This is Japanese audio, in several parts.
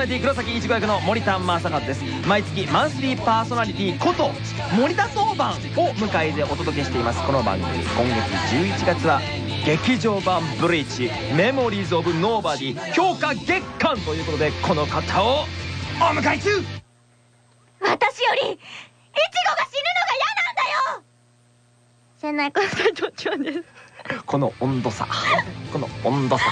ナリティ黒崎いちご役の森田正和です。毎月マンスリーパーソナリティこと森田当番を迎えてお届けしています。この番組今月11月は劇場版ブリーチメモリーズ・オブ・ノーバディ強化月間ということでこの方をお迎え中。私よりいちごが死ぬのが嫌なんだよ！仙内コンサルト長です。この温度差。この温度差。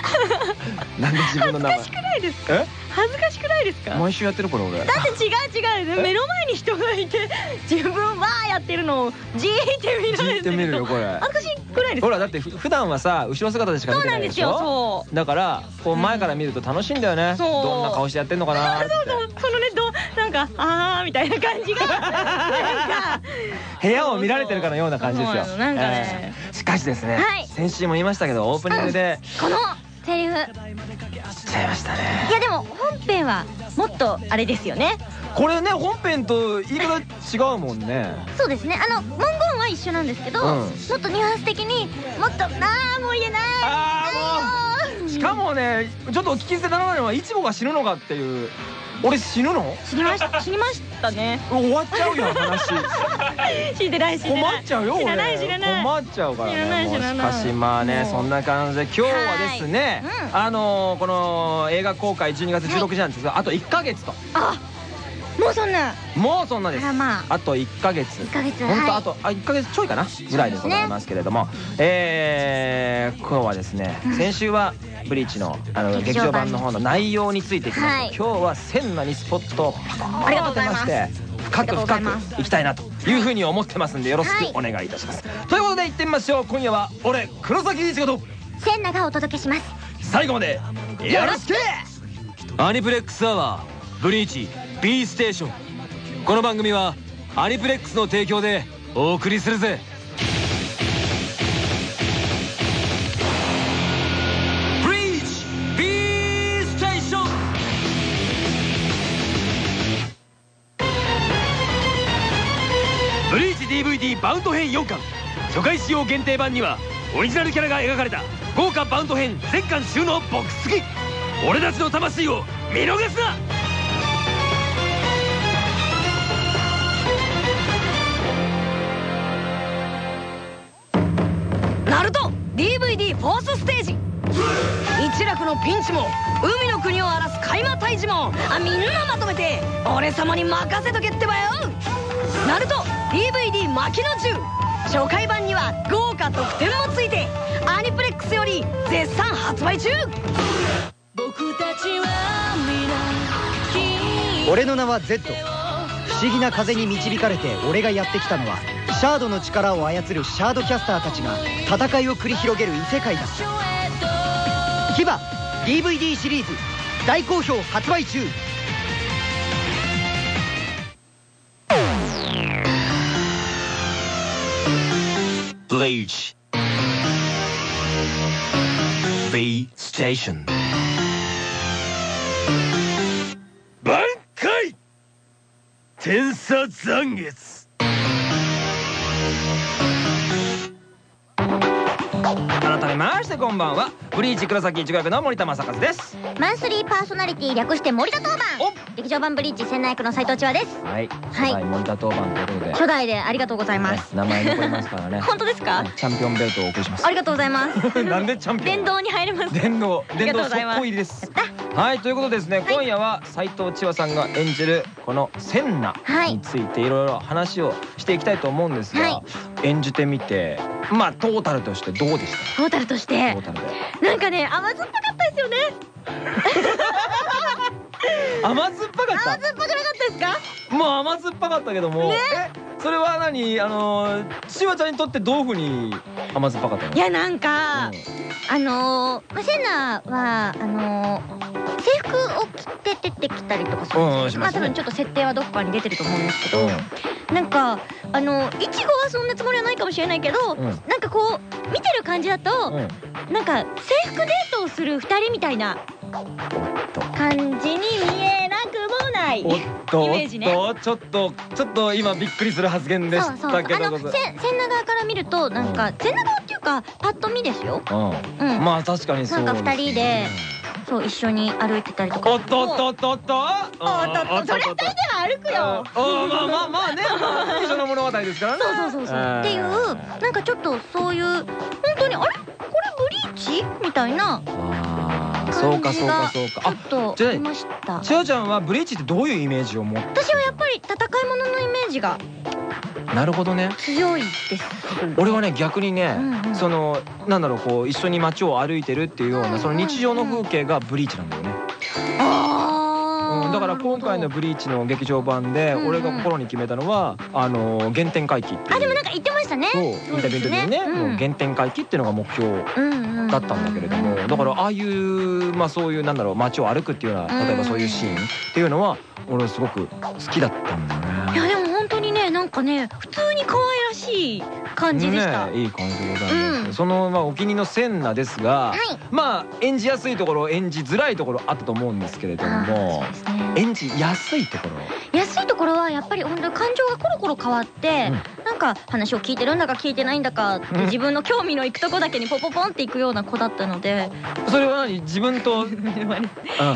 なんで自分の名前。恥ずかしくないですか？え？恥ずかしくないですか？毎週やってるこれ俺。だって違う違う。目の前に人がいて自分はやってるのをじーって見られてじーって見るよこれ。恥ずかしくないですか？ほらだってふ普段はさ後ろ姿でしか見そうてなですよなんいでしょそうだからこう前から見ると楽しいんだよね。そうどんな顔してやってんのかなそうそう。そのねどうなんかあーみたいな感じが。なんか。部屋を見られてるかのような感じですよ。そうなんかね。えーしかしですねはい。先週も言いましたけどオープニングで。このセリフちゃいましたね。やでも本編はもっとあれですよね。これね本編と言い方違うもんね。そうですね。あの文言は一緒なんですけど、うん。もっとニュアンス的にもっとあーもう言えないあーもう。しかもねちょっとお聞き捨てならないのはいちごが死ぬのかっていう俺死ぬの？死にました死にましたね。終わっちゃうよ話。死んでない死んでない。困っちゃうよ俺。知らない知らない。困っちゃうからねしかしまあねそんな感じで今日はですねはい。うん。あのーこの映画公開12月16日なんですけどあと1ヶ月と。あもうそんな。もうそんなです。あらまあ。あと1ヶ月。1ヶ月本当はい。あとあ1ヶ月ちょいかなぐらいでございますけれども。えー今日はですね先週はブリーチのあの劇場版。の方の内容についていきまはい。す今日は千なにスポット。をありがとうございます。して深く深くいきたいなというふうに思ってますんでよろしくお願いいたします。ということで行ってみましょう。今夜は俺黒崎一護と。センナがお届けします。最後までよろしく。アニプレックスアワーブリーチ B ステーション。この番組はアニプレックスの提供でお送りするぜ。ブリーチ DVD バウンド編4巻。初回使用限定版にはオリジナルキャラが描かれた。豪華バウンド編全巻収納ボックス付き。俺たちの魂を見逃すな！ナルト DVD フォースステージ。一楽のピンチも海の国を荒らす海馬退治もあみんなまとめて俺様に任せとけってばよ。ナルト DVD 巻きの銃初回版には豪華特典もついてアニプレックスより絶賛発売中。俺の名は Z 不思議な風に導かれて俺がやってきたのはシャードの力を操るシャードキャスターたちが戦いを繰り広げる異世界だキバ DVD シリーズ大好評発売中。ブリーチ B ステーション挽回天差残月改めましてこんばんは。ブリーチ黒崎一護役の森田正和です。マンスリーパーソナリティ略して森田当番。劇場版ブリーチ仙内役の斉藤千和です。はい。初代森田当番ということで。初代でありがとうございます。ね名前残りますからね。本当ですか？チャンピオンベルトをお送りします。ありがとうございます。なんでチャンピオン殿堂に入れます。電動電動速攻入りです。はいということでですね今夜は斉藤千和さんが演じるこのセンナはい。についていろいろ話をしていきたいと思うんですが、はい。演じてみてまあトータルとしてどうでしトータルとしたて。トータルでなんかね甘酸っぱかったですよね。甘酸っぱかっ甘酸っぱくなかったですか？たもう甘酸っぱかったけども、えそれは何？あの千和ちゃんにとってどういうふうに甘酸っぱかったの？いやなんか、あのー、まあセンナはあのー、制服を着て出てきたりとかするんですよまあ多分ちょっと設定はどこかに出てると思うんですけど、うん。なんかあのいちごはそんなつもりはないかもしれないけど、うん。なんかこう見てる感じだと、うん。なんか制服デートをする二人みたいな感じに見えなくもない。おっとおっイメージね。とちょっとちょっと今びっくりする発言でしそうそう。あたけどのせ千奈川から見るとなんか千奈川っていうかパッと見ですよ。うん。うん。まあ確かにそうなんか二人でそう一緒に歩いてたりとか。おっとっとっと。っとおっと。っとそれは二人では歩くよ。あまあまあまあね。一緒の物語ですからね。そうそうそうそう。っていうなんかちょっとそういう本当にあれ？これブリーチ？みたいなあーそうかそうかそうか。ちょっとあありました。あ千代ちゃんはブリーチってどういうイメージを持って私はやっぱり戦い物のイメージがなるほどね。強いです俺はね逆にね、うんうん。そのなんだろうこう一緒に街を歩いてるっていうような、その日常の風景がブリーチなんだよね、あうん、だから今回の「ブリーチ」の劇場版で俺が心に決めたのはあの原点回帰っていう。あでもなんか言ってましたね。そうインタビューの時にね、そうん原点回帰っていうのが目標だったんだけれどもだからああいうまあそういうなんだろう街を歩くっていうような例えばそういうシーンっていうのは俺はすごく好きだったんだね。かね普通に可愛らしい感じでした、ねいい感じでございます、うん。そのまあお気に入りのセンナですが、はい。まあ演じやすいところ演じづらいところあったと思うんですけれどもね。演じやすいところ。安いところはやっぱり本当に感情がコロコロ変わって、なんか話を聞いてるんだか聞いてないんだか自分の興味のいくとこだけにポポポンっていくような子だったので。それは何？自分と、うん。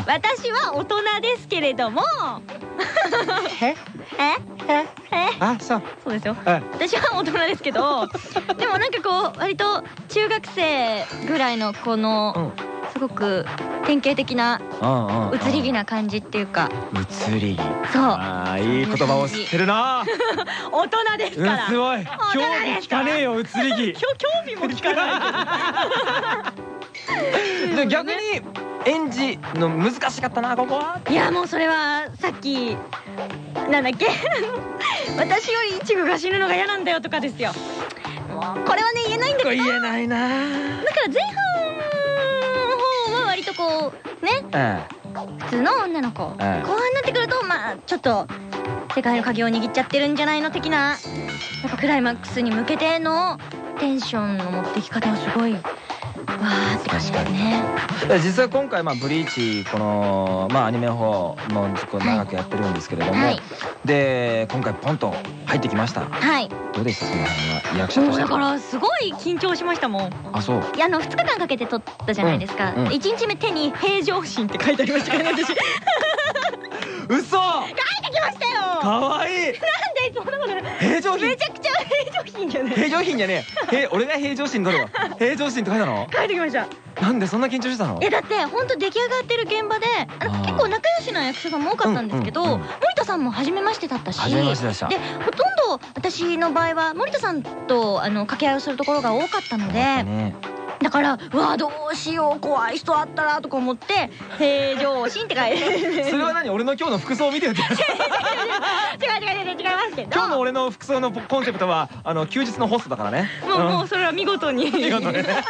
私は大人ですけれども。え？え？え？え？あそう。そうですよ。え私は大人ですけど。でもなんかこう割と中学生ぐらいの子のうんすごく典型的な移り気な感じっていうか。移り気。そう。あーいい言葉を知ってるな。大人ですうんすごい。興味聞かねえよ移り気。興味も聞かないで逆に演じの難しかったなここは。いやもうそれはさっきなんだっけ。私よりイチゴが死ぬのが嫌なんだよとかですよ。これはね言えないんだけど言えないな。だから前半とこうね。え普通の女の子。後ええ半になってくるとまあちょっと世界の鍵を握っちゃってるんじゃないの的なやっぱクライマックスに向けてのテンションの持っていき方はすごいわーって感じですね。え実際今回まあブリーチこのまあアニメの方も長くやってるんですけれども、はい。で今回ポンと入ってきました。はい。どうでした？その辺は役者として。だからすごい緊張しましたもん。あそう。いやあの2日間かけて撮ったじゃないですか、うん。うん。1日目手に平常心って書いてありましたからね私。嘘かわいい。なんでそんなことない。平常心めちゃくちゃ平常心じゃない平常心じゃねえ。へ俺が平常心どれわ。平常心って書いたの？書いてきました。なんでそんな緊張してたの？えだって本当出来上がってる現場で結構仲良しな役者さんも多かったんですけど、森田さんも初めましてだったし初めましてでした。でほとんど私の場合は森田さんとあの掛け合いをするところが多かったので、ねだからうわどうしよう怖い人あったらとか思って「平常心」って書いて。それは何？俺の今日の服装を見てるって。違う違う違う違う違いますけど。今日の俺の服装のコンセプトはあの休日のホストだからね。もう、ん。もうそれは見事に。見事にね。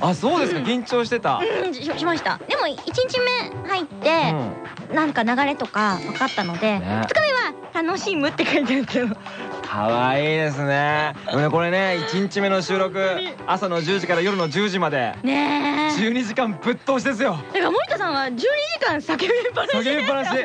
あそうですか。緊張してた。うんししました。でも1日目入って、なんか流れとか分かったので、ね。2日目は「楽しむ」って書いてあるけど可愛いですね。でもねこれね1日目の収録朝の10時から夜の10時まで。ねえ。12時間ぶっ通しですよ。だから森田さんは12時間叫びっぱなし叫びっぱなし。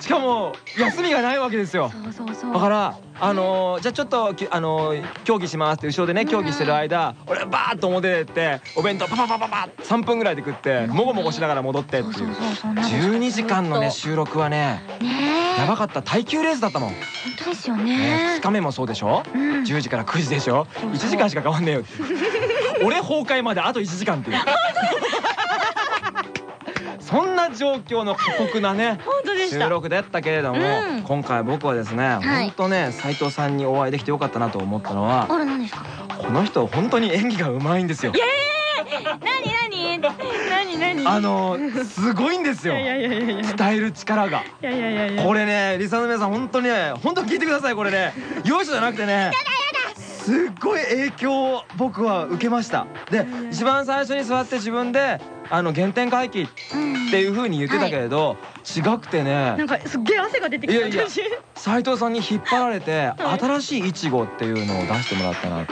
しかも休みがないわけですよ。そうそうそう。だからあのーじゃあちょっときあのー競技しますって後ろでね競技してる間俺バーッと表出てお弁当パパパパパ3分ぐらいで食ってもごもごしながら戻ってっていう。そうそうそんなこと12時間のね本収録はね当ねえやばかった。耐久レースだったもん、本当ですよね、ね2日目もそうでしょ？うん。10時から9時でしょ？そう1時間しか変わんねえよ。俺崩壊まであと1時間っていう。そんな状況の過酷なね収た。録だったけれども、うん。今回僕はですね、い。本当ね斉藤さんにお会いできてよかったなと思ったのはこの人本当に演技がうまいんですよ。何何？あのすごいんですよ。伝える力が。これねリサの皆さん本当にね本当聞いてくださいこれね。よいしょじゃなくてねすっごい影響を僕は受けました。で一番最初に座って自分であの原点回帰っていう風に言ってたけれど、違くてね。なんかすっげえ汗が出てきたいやいや私い斉藤さんに引っ張られて 新しいイチゴっていうのを出してもらったな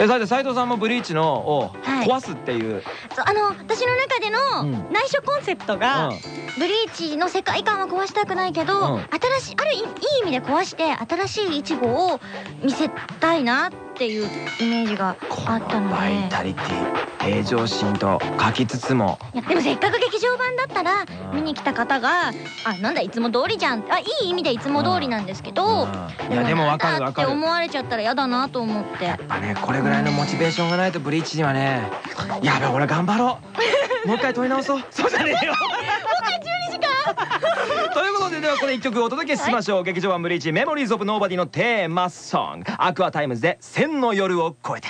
えだって斉藤さんもブリーチのをはい。壊すっていう、あの私の中でうん。の内緒コンセプトが、うん。ブリーチの世界観は壊したくないけど、うん。新しいあるいいい意味で壊して新しいイチゴを見せたいなっっていうイメージがあったのバイでタリティ平常心と書きつつも。いやでもせっかく劇場版だったら見に来た方が「あなんだいつも通りじゃん」あいい意味でいつも通りなんですけどいやでもわかるわかるって思われちゃったら嫌だなと思って。やっぱねこれぐらいのモチベーションがないとブリーチにはね。やべ俺頑張ろう。もう一回撮り直そう。そうじゃねえよ。もう一回12時間ということでではこれ一曲お届けしましょう、劇場版ブリーチメモリーズオブノーバディのテーマソング。アクアタイムズで千の夜を越えて。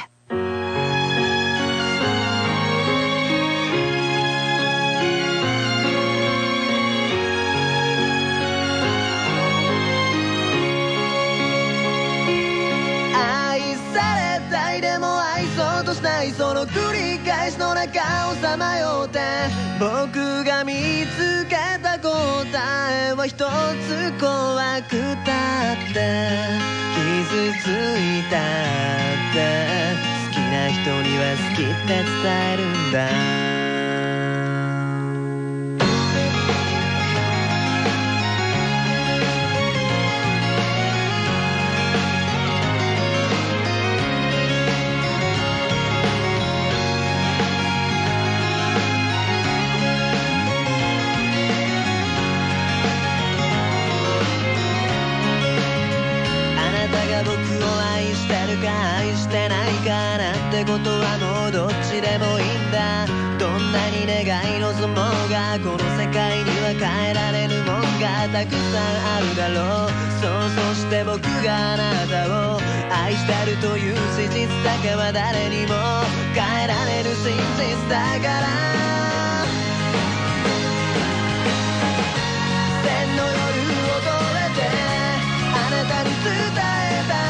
愛されたいでも愛そうとしないその繰り返しの中をさまよって。僕が見つけた答えは一つ怖くたって。傷ついたって。好きな人には好きって伝えるんだ。僕を愛してるか愛してないかなんてことはもうどっちでもいいんだどんなに願い望もうがこの世界には変えられるもんがたくさんあるだろうそうそして僕があなたを愛してるという事実だけは誰にも変えられる真実だからたに伝えたい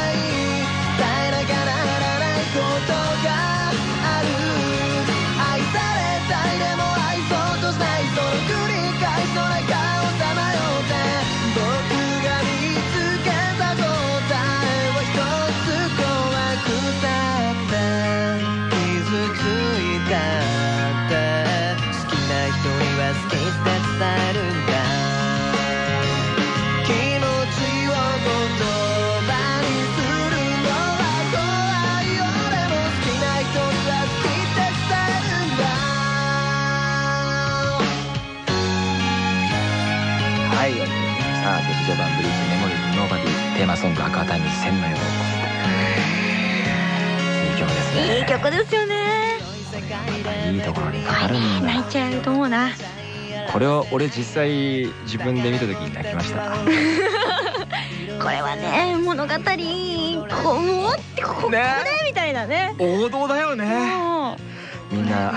アタイムズ千の夜いい曲ですね。いい曲ですよね。いいところにあるんだ泣いちゃうと思うな。これを俺実際自分で見た時に泣きました。これはね物語こうってここでね。みたいなね。王道だよね。もみんな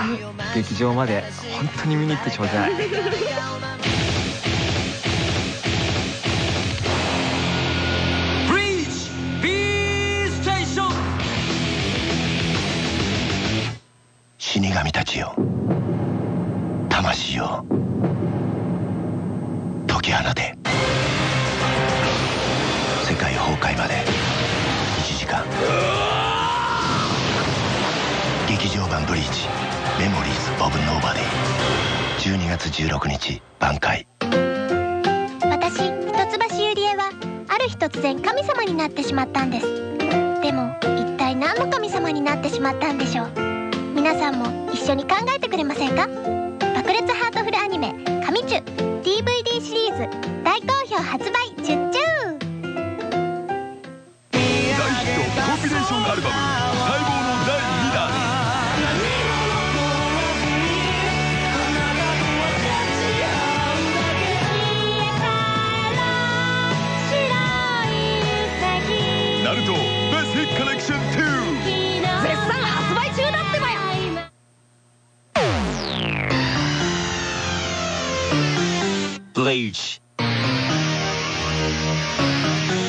劇場まで本当に見に行ってちょうだい死神たちよ。魂よ解き放て。世界崩壊まで。1時間。劇場版「ブリーチ。メモリーズ・オブ・ノーバディ」12月16日挽回。私一橋ゆりえはある日突然神様になってしまったんです。でも一体何の神様になってしまったんでしょう？皆さんも一緒に考えてくれませんか？爆裂ハートフルアニメ「神チュ」DVD シリーズ大好評発売チュッチュー大ヒットコンビネーションアルバム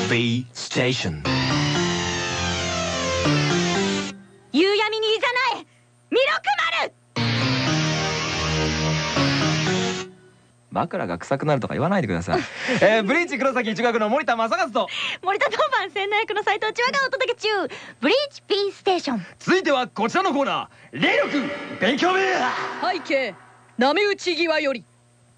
ブリーチ B ステーション夕闇にいざなえ弥勒丸。枕が臭くなるとか言わないでください、えー、ブリーチ黒崎一学の森田正和と。森田当番千の役の斎藤千和がお届け中。ブリーチ P ステーション。続いてはこちらのコーナー。霊力勉強部。屋背景波打ち際より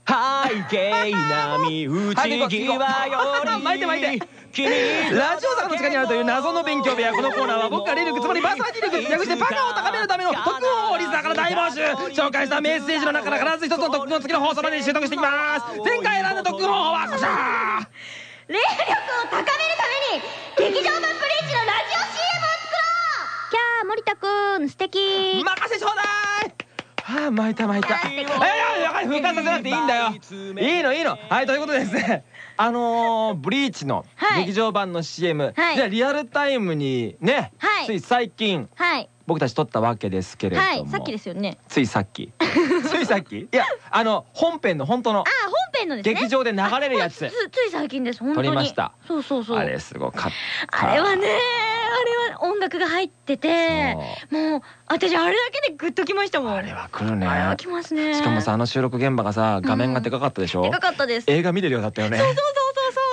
背景波打ち際より 巻いて巻いて。君ラジオ坂の地下にあるという謎の勉強部屋このコーナーは僕がリルクつまりパーソナリティ力略してパカを高めるための特訓をリスナーから大募集紹介したメッセージの中から必ず一つの特訓を次の放送までに習得していきます。前回選んだ特訓方法はこちら霊力を高めるために劇場版ブリーチのラジオ CM を作ろう。キャー森田くん素敵。任せちょうだいはあ巻いた巻いた。いやいややはり風化させなくていいんだよ。いいのいいの。はいということでですねあのー、ブリーチのはい。劇場版の CM、はい。じゃあリアルタイムにね、はい。つい最近はい。僕たち撮ったわけですけれども、はいさっきですよね。ついさっき。ついさっき？いやあの本編の本当のあ本編のですね。劇場で流れるやつ。つい最近です本当に。撮りました。そうそうそう。あれすごかった。あれはねあれは音楽が入っててもう私あれだけでグッときましたもん。あれは来るね。あれは来ますね。しかもさあの収録現場がさ画面がでかかったでしょ、でかかったです。映画見てるようだったよね。そうそうそう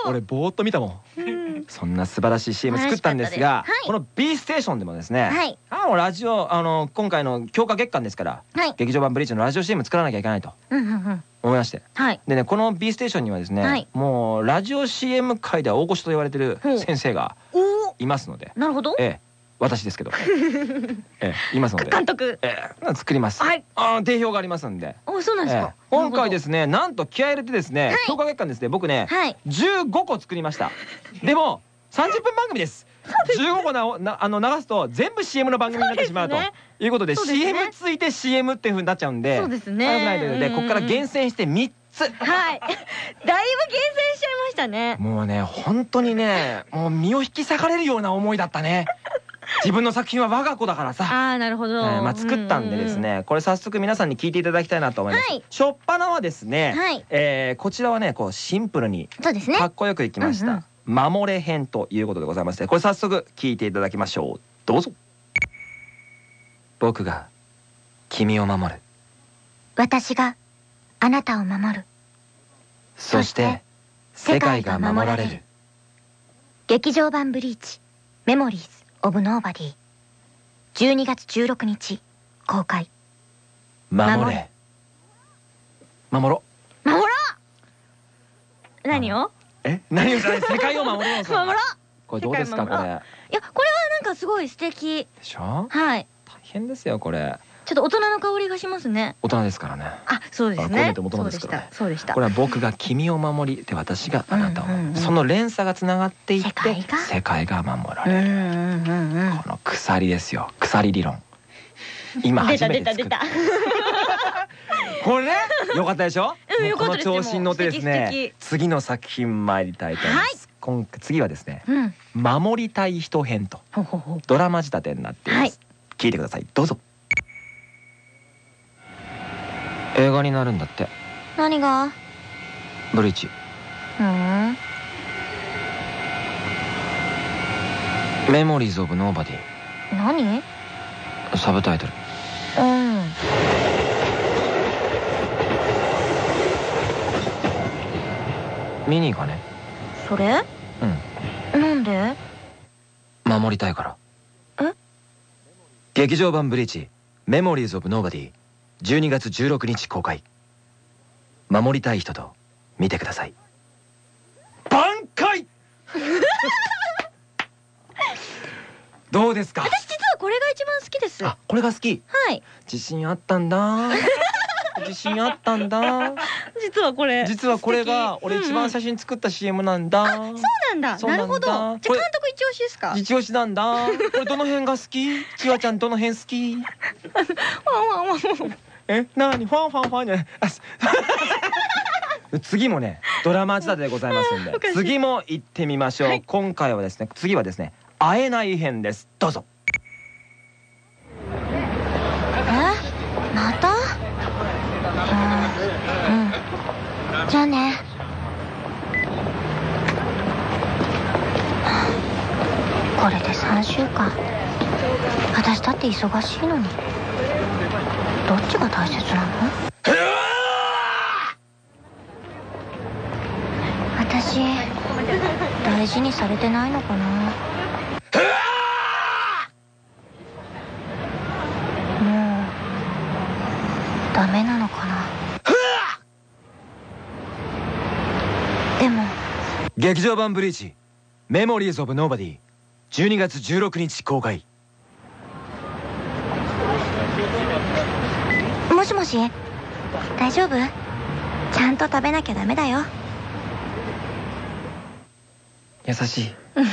そう。俺ぼーっと見たもん。うん。そんな素晴らしい CM 作ったんですが素晴らしかったです。この B ステーションでもですね、はい。あのラジオあの今回の強化月間ですから、はい。劇場版ブリーチのラジオ CM 作らなきゃいけないとうんうんうん。思いまして。はい。でねこの B ステーションにはですね、はい。もうラジオ CM 界では大御所と言われてる先生がおおいますので、なるほど。ええ。私ですけど、ええいますので、監督。ええ作ります。はい。あー定評がありますんで。おそうなんですええ。か今回ですすねなんと気合い入れてですね、はい。強化月間ですね僕ね、はい。15個作りました。でも30分番組です。15個ななあの流すと全部 CM の番組になってしまうということでですね。CM ついて CM っていう風になっちゃうんでそうですね。悪くないというのでここから厳選して3つはい。だいぶ厳選しちゃいましたね。もうね本当にねもう身を引き裂かれるような思いだったね。自分の作品は我が子だからさ。ああなるほど。えーまあ、作ったんでですねこれ早速皆さんに聞いていただきたいなと思います、はい。しょっぱなはですね、はい。えーこちらはねこうシンプルにかっこよくいきました、うんうん。守れ編ということでございましてこれ早速聞いていただきましょう。どうぞ。僕が君を守る。私があなたを守る。そして世界が守られる。劇場版ブリーチメモリーズオブノーバディ12月16日公開。守れ。守ろ守ろう！何を？え？何をじゃない世界を守ろう守ろう！これどうですか？これ。いやこれはなんかすごい素敵。でしょ？はい。大変ですよこれちょっと大人の香りがしますね。大人ですからね。あそうですあこう大人ですからね。そうでした。これは僕が君を守りで私があなたを、その連鎖がつながっていって世界が？守らうんれる、この鎖ですよ。鎖理論。今初めて作っ出た。たこれ？ねよかったでしょ、うこの調子に乗ってですね次の作品参りたいと思います、今次はですねうん。守りたい人編とドラマ仕立てになっています、はい。聞いてください。どうぞ映画になるんだって。何が？ブリーチうん。メモリーズ・オブ・ノーバデ何？うんィサブタイトル。見に行かね。それ？うん。なんで？守りたいから。え？劇場版ブリーチメモリーズ・オブ・ノーバディ12月16日公開。守りたい人と見てください。挽回！どうですか？私実はこれが一番好きです。はあこれが好き。い。自信あったんだ。自信あったんだ。実はこれ。実はこれが俺一番最最初に作った CM なんだ、そうなんだ。そうなだ。なんるほど。じゃあ監督一押しですか？一押しなんだ。これどの辺が好き？ちわちゃんどの辺好き？ワンワンワンワンえなにファンファンファンじゃない。次もねドラマ仕立てでございますんで次も行ってみましょう、はい。今回はですね次はですね会えない編です。どうぞ。えまた？うんうん。じゃあね。これで3週間。私だって忙しいのにどっちが大切なの？私大事にされてないのかな？もうダメなのかな？でも劇場版ブリーチメモリーズ・オブ・ノーバディ12月16日公開。し。大丈夫？ちゃんと食べなきゃダメだよ。優しい。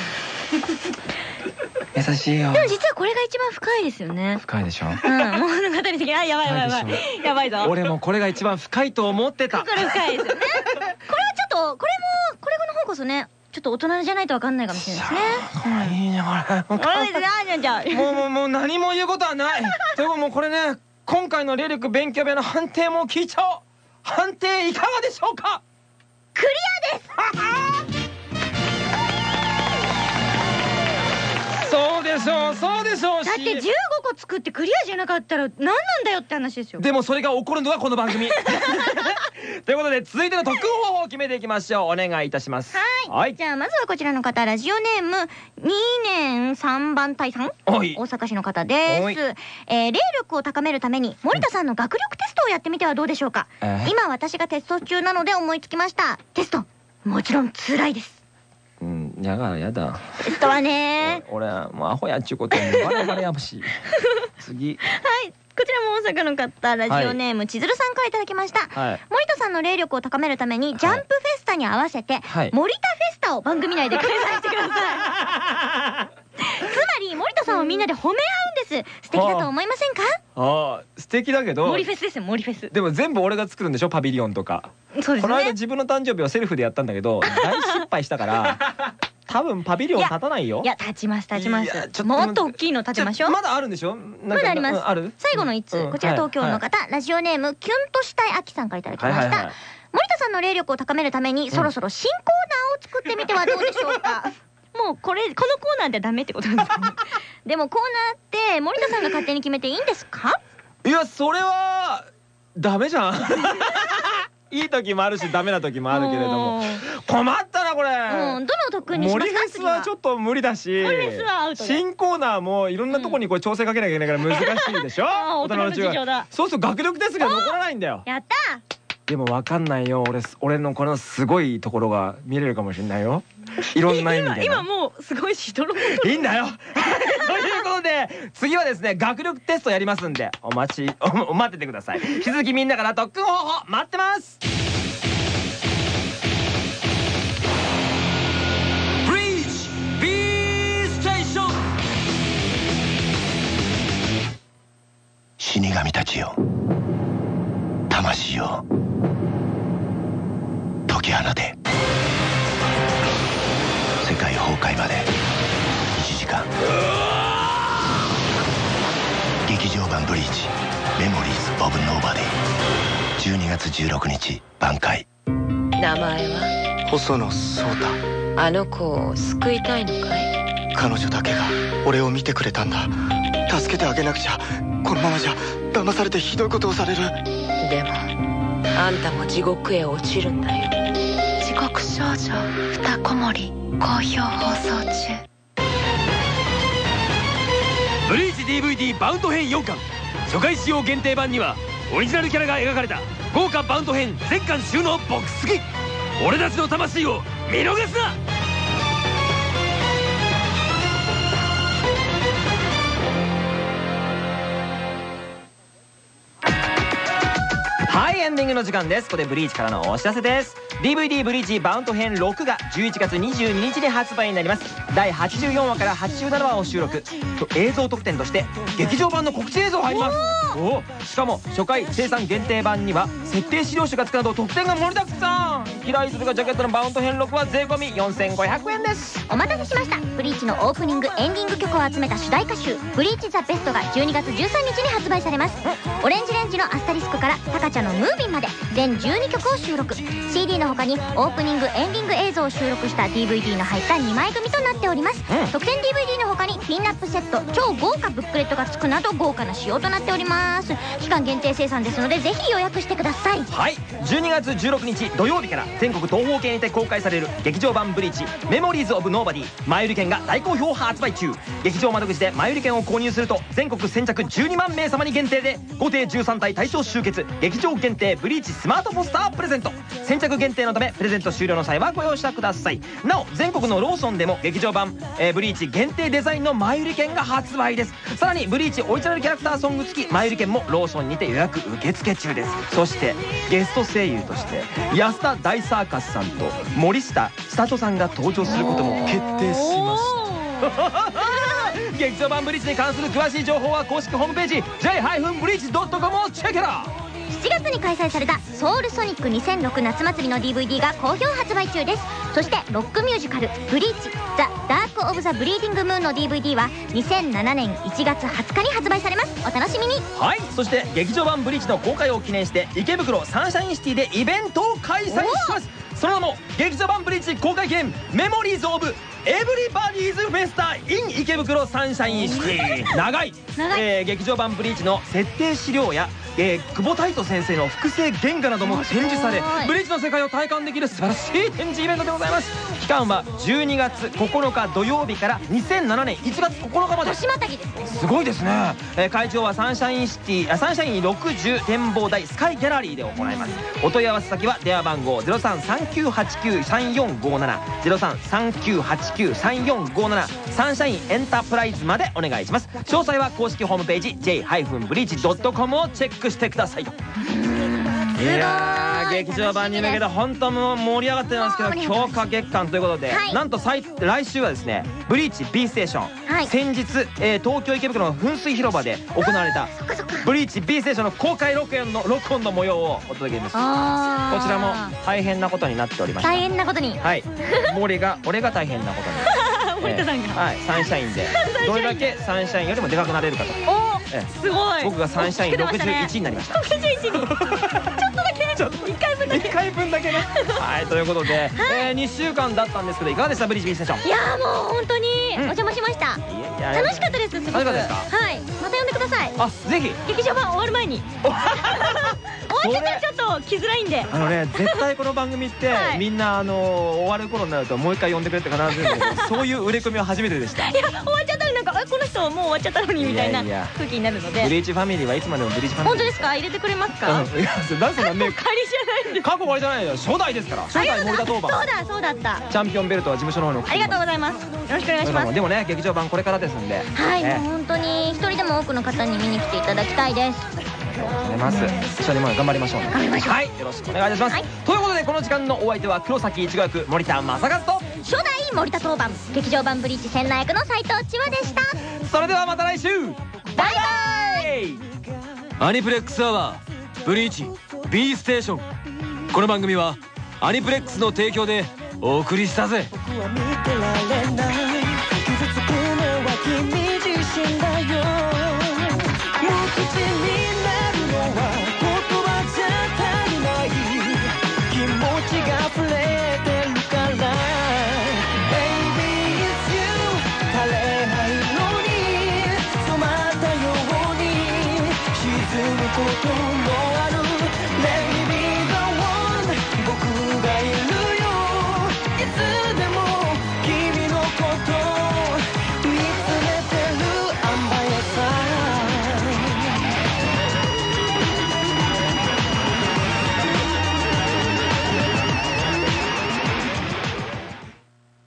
優しいよ。でも実はこれが一番深いですよね。深いでしょ？うん。物語的に。あやばいやばいやば深いやばいぞ。俺もこれが一番深いと思ってた。これ深いですよね。これはちょっとこれもこれの方こそねちょっと大人じゃないとわかんないかもしれないですね。いいね。これ。もうもうもう何も言うことはないということもうこれね今回の霊力勉強部屋の判定も聞いちゃおう。判定いかがでしょうか？クリアです そうでしょうそうでしょうしだって15個作ってクリアじゃなかったら何なんだよって話ですよ。でもそれが起こるのがこの番組。ということで続いての特訓方法を決めていきましょう。お願いいたします。はい、じゃあまずはこちらの方ラジオネーム2年3番隊さん。大阪市の方です。えー霊力を高めるために森田さんの学力テストをやってみてはどうでしょうか、えー。今私がテスト中なので思いつきました。テストもちろん辛いですうんやがやだ。テストはね俺はもうアホやっちゅうこともバレバレやむし。次。はい。こちらも大阪の方ラジオネーム、千鶴さんからいただきました、はい。森田さんの霊力を高めるためにジャンプフェスタに合わせて、はい。森田フェスタを番組内で開催してください。つまり森田さんをみんなで褒め合うんです。素敵だと思いませんか？あ。あ。素敵だけど。森フェスですよ森フェス。でも全部俺が作るんでしょパビリオンとか。そうですこの間ね自分の誕生日をセルフでやったんだけど 大失敗したから多分パビリオン立たないよ。いや立ちます立ちます。ちょっともっと大きいの立てましょう。まだあるんでしょ？ままだあります。ある？最後の一通、うん。こちら東京のはい。方、ラジオネームキュンとしたいあきさんからいただきました、森田さんの霊力を高めるために、そろそろ新コーナーを作ってみてはどうでしょうか？もうこれこのコーナーでダメってことですかね。でもコーナーって森田さんが勝手に決めていいんですか？いやそれはダメじゃん。いい時もあるしダメな時もあるけれども。困ったなこれ。うんどの特訓にしま森フェスは。はちょっと無理だし森フェスはアウトだ。新コーナーもいろんなとこにこう調整かけなきゃいけないから難しいでしょ？あー大人の事情だ。そうすると学力テストが残らないんだよ。やったでもわかんないよ俺俺のこのすごいところが見れるかもしれないよ いろんな意味で今もうすごいしどろもいいんだよ。ということで次はですね学力テストやりますんでお待ちお お待っててください。引き続きみんなから特訓方法待ってます。死神たちよ。魂よ解き放て世界崩壊まで。1時間。劇場版ブリーチ。メモリーズ・オブ・ノーバディ12月16日挽回。名前は細野颯太。あの子を救いたいのかい？彼女だけが俺を見てくれたんだ。助けてあげなくちゃ。このままじゃ騙されてひどいことをされる。でもあんたも地獄へ落ちるんだよ地獄少女二子守好評放送中。ブリーチ DVD バウンド編4巻。初回使用限定版にはオリジナルキャラが描かれた。豪華バウンド編全巻収納ボックス付き。俺たちの魂を見逃すな！はいエンディングの時間です。ここでブリーチからのお知らせです DVD ブリーチバウンド編6が11月22日に発売になります。第84話から87話を収録。と映像特典として劇場版の告知映像入ります。おおしかも初回生産限定版には設定資料集がつくなど特典が盛りだくさん。平井鶴がジャケットのバウンド編6は税込み4500円です。お待たせしました。ブリーチのオープニングエンディング曲を集めた主題歌集「ブリーチザベストが12月13日に発売されます。オレンジレンジのアスタリスクからタカちゃんのムービンまで全12曲を収録。CD の他にオープニングエンディング映像を収録した DVD の入った2枚組となっております、うん。特典 DVD の他にピンナップセット超豪華ブックレットがつくなど豪華な仕様となっております。期間限定生産ですのでぜひ予約してください。はい。12月16日土曜日から全国東宝系にて公開される劇場版ブリーチメモリーズ・オブ・ノーバディ前売り券が大好評発売中。劇場窓口で前売り券を購入すると全国先着12万名様に限定で5艇13体対象集結。劇場限定ブリーチスマートポスタープレゼント。先着限定のためプレゼント終了の際はご容赦ください。なお全国のローソンでも劇場版、えーブリーチ限定デザインの前売り券が発売です。さらにブリーチオリジナルキャラクターソング付き前売り券もローソンにて予約受付中です。そしてゲスト声優として安田大サーカスさんと森下千里さんが登場することも決定しました。劇場版ブリーチに関する詳しい情報は公式ホームページ j-breach.com をチェケラ7月に開催された「ソウルソニック2006夏祭り」の DVD が好評発売中です。そしてロックミュージカル「ブリーチザ・ダーク・オブ・ザ・ブリーディング・ムーン」の DVD は2007年1月20日に発売されます。お楽しみに。はい。そして劇場版ブリーチの公開を記念して池袋サンシャインシティでイベントを開催します。その名も劇場版ブリーチ公開記念メモリーズ・オブ・エブリバディーズ・フェスタ in 池袋サンシャインシティ。長い。長い。えー劇場版ブリーチの設定資料やえー久保帯人先生の複製原画なども展示されブリーチの世界を体感できる素晴らしい展示イベントでございます。期間は12月9日土曜日から2007年1月9日まで。すね。すごいですね、えー会場はサンシャインシティあサンシャイン60展望台スカイギャラリーで行います。お問い合わせ先は電話番号0339893457 0339893457サンシャインエンタープライズまでお願いします。詳細は公式ホームページ j-breach.com をチェックしてくださいと。い。やー劇場版に向けて本当もう盛り上がってますけど強化月間ということで、はい。なんと最来週はですね「ブリーチ B ステーション」はい。先日、えー東京池袋の噴水広場で行われた「ブリーチ B ステーション」の公開録音の録音の模様をお届けしますこちらも大変なことになっておりました。大変なことに。はい。森が俺が大変なことに。森田さんが。はい。サンシャインで。どれだけサンシャインよりもでかくなれるかと。おえすごい。僕がサンシャイン61になりました。61に。ちょっとだけちょっと。1回分だけ。1回分だけね。はいということで、えー、2週間だったんですけどいかがでしたブリーチ B ステーションいやーもう本当にお邪魔しました。楽しかったですすはい。また呼んでください。あぜひ。劇場版終わる前に ちょっと来づらいんで。あのね絶対この番組って、はい。みんなあの終わる頃になるともう一回呼んでくれって必ず そういう売れ込みは初めてでした。いや終わっちゃったらなんかあこの人もう終わっちゃったのにみたいな空気になるのブでリーチファミリーはいつまでもブリーチファミリー。本当ですか？入れてくれますか？うんいやなんそんなね仮じゃないんで過去終わりじゃないよ。初代ですから。初代森田当番。そうだそうだった。チャンピオンベルトは事務所の方に送ありがとうございます。よろしくお願いします。でもね劇場版これからですんで。はい、ねもう本当に一人でも多くの方に見に来ていただきたいです出ます。一緒にも頑張りましょうね。はい。よろしくお願いいたします、はい。ということでこの時間のお相手は黒崎一護役森田正和と。初代森田当番劇場版ブリーチ戦内役の斉藤千和でした。それではまた来週。バイバイ。アニプレックスアワーブリーチ B ステーション。この番組はアニプレックスの提供でお送りしたぜ。僕は見てられない